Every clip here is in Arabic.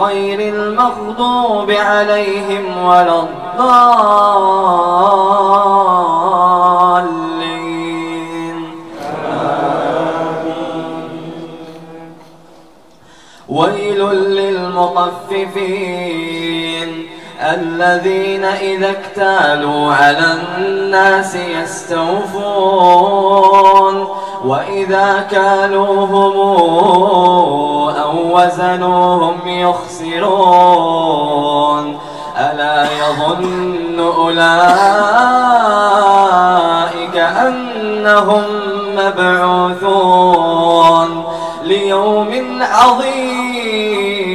غير المغضوب عليهم ولا الضالين. ويل للمطففين الذين إذا اكتالوا على الناس يستوفون. وإذا كالوهم أو وزنوهم يخسرون ألا يظن أولئك أنهم مبعوثون. ليوم عظيم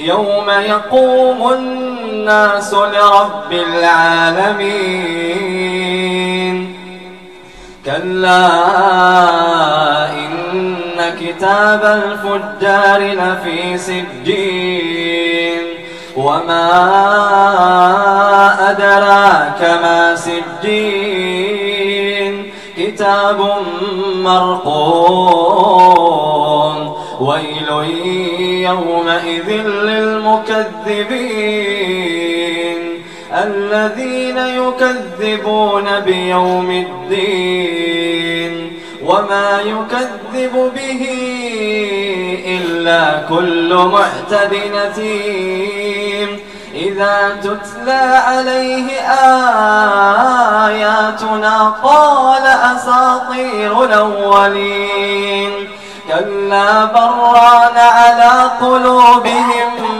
يوم يقوم الناس لرب العالمين. كلا إن كتاب الفجار لفي سجين وما أدراك ما سجين كتاب مرقوم ويل يومئذ للمكذبين الذين يكذبون بيوم الدين وما يكذب به إلا كل معتد نتيم إذا تتلى عليه آياتنا قال أساطير الأولين. كلا بران على قلوبهم.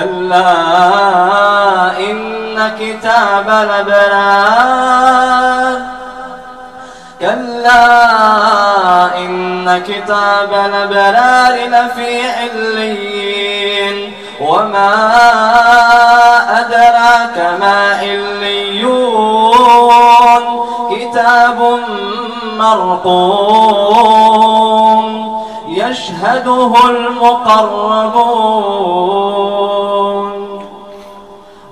كلا إن كتاب الأبرار كلا إن كتاب الأبرار لفي عليين وما أدراك ما عليون كتاب مرقوم يشهده المقربون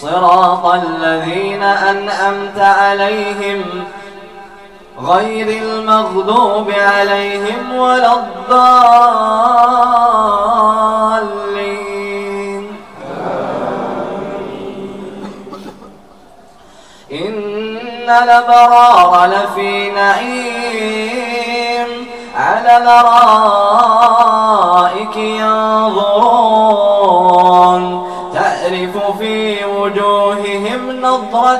صراط الذين أنعمت عليهم غير المغضوب عليهم ولا الضالين. إن الأبرار لفي نعيم على الأرائك ينظرون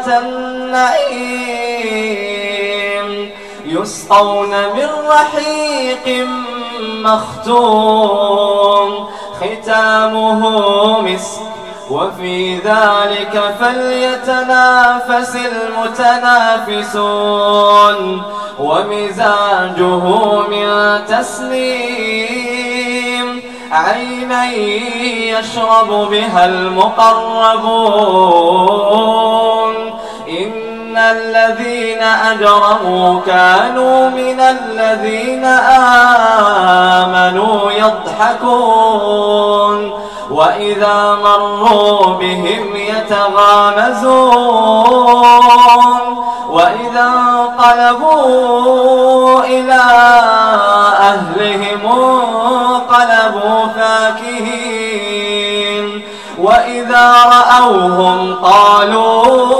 النعيم يسقون من رحيق مختوم ختامه مسك وفي ذلك فليتنافس المتنافسون ومزاجه من تسليم عينا يشرب بها المقربون الذين أجرموا كانوا من الذين آمنوا يضحكون وإذا مروا بهم يتغامزون وإذا انقلبوا إلى أهلهم انقلبوا فاكهين وإذا رأوهم قالوا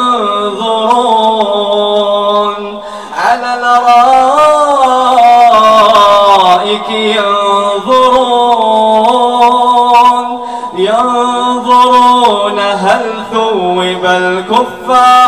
ينظرون ينظرون هل ثوب الكفار